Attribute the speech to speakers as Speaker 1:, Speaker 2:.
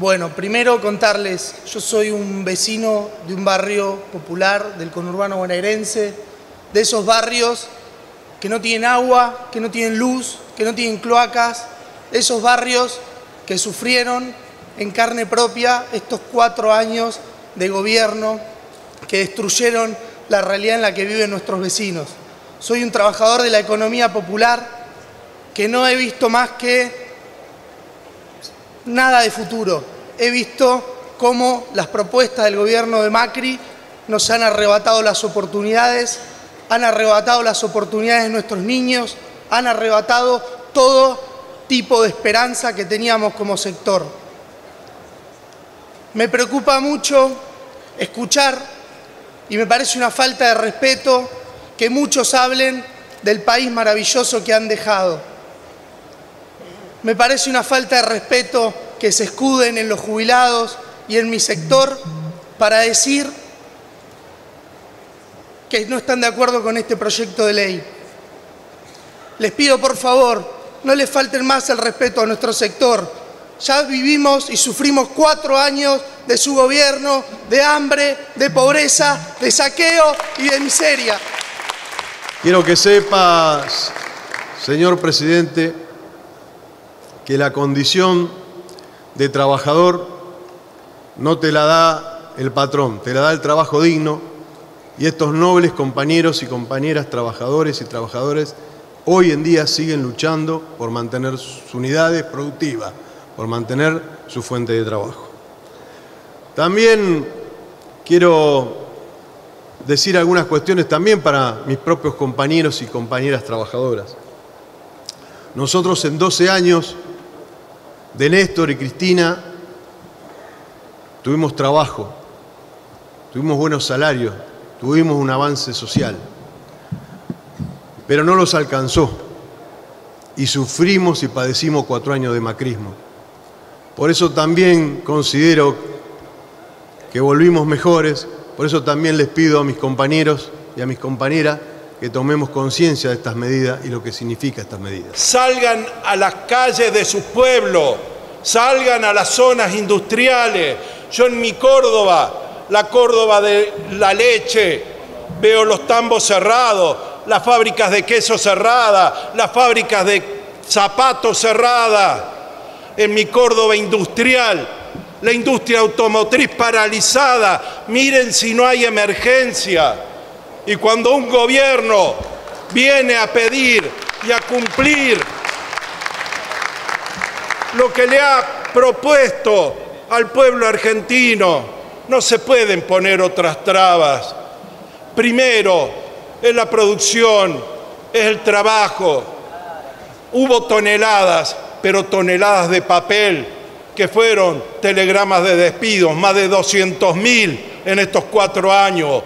Speaker 1: Bueno, primero contarles, yo soy un vecino de un barrio popular del conurbano bonaerense, de esos barrios que no tienen agua, que no tienen luz, que no tienen cloacas, de esos barrios que sufrieron en carne propia estos cuatro años de gobierno que destruyeron la realidad en la que viven nuestros vecinos. Soy un trabajador de la economía popular que no he visto más que nada de futuro. He visto cómo las propuestas del gobierno de Macri nos han arrebatado las oportunidades, han arrebatado las oportunidades de nuestros niños, han arrebatado todo tipo de esperanza que teníamos como sector. Me preocupa mucho escuchar y me parece una falta de respeto que muchos hablen del país maravilloso que han dejado. Me parece una falta de respeto que se escuden en los jubilados y en mi sector para decir que no están de acuerdo con este proyecto de ley. Les pido por favor, no les falten más el respeto a nuestro sector. Ya vivimos y sufrimos cuatro años de su gobierno, de hambre, de pobreza, de saqueo y de miseria.
Speaker 2: Quiero que sepas, señor presidente, que la condición de trabajador no te la da el patrón, te la da el trabajo digno y estos nobles compañeros y compañeras trabajadores y trabajadores hoy en día siguen luchando por mantener sus unidades productivas, por mantener su fuente de trabajo. También quiero decir algunas cuestiones también para mis propios compañeros y compañeras trabajadoras. Nosotros en 12 años de Néstor y Cristina tuvimos trabajo, tuvimos buenos salarios, tuvimos un avance social, pero no los alcanzó y sufrimos y padecimos cuatro años de macrismo. Por eso también considero que volvimos mejores, por eso también les pido a mis compañeros y a mis compañeras que tomemos conciencia de estas medidas y lo que significa estas medidas.
Speaker 3: Salgan a las calles de su pueblo, salgan a las zonas industriales. Yo en mi Córdoba, la Córdoba de la leche, veo los tambos cerrados, las fábricas de queso cerradas, las fábricas de zapatos cerradas. En mi Córdoba industrial, la industria automotriz paralizada. Miren si no hay emergencia. Y cuando un gobierno viene a pedir y a cumplir lo que le ha propuesto al pueblo argentino, no se pueden poner otras trabas. Primero es la producción, es el trabajo. Hubo toneladas, pero toneladas de papel que fueron telegramas de despidos, más de 200.000 en estos cuatro años.